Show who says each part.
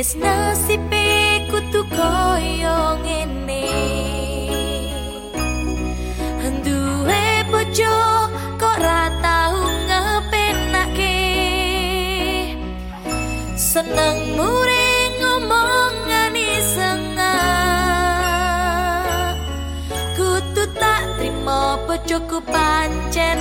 Speaker 1: Wis nasibe kutu koyo ngene. Duwe bojo kok ra tau ngepenake Seneng mure ngomongan sengah Kutu tak trimo bojoku pancen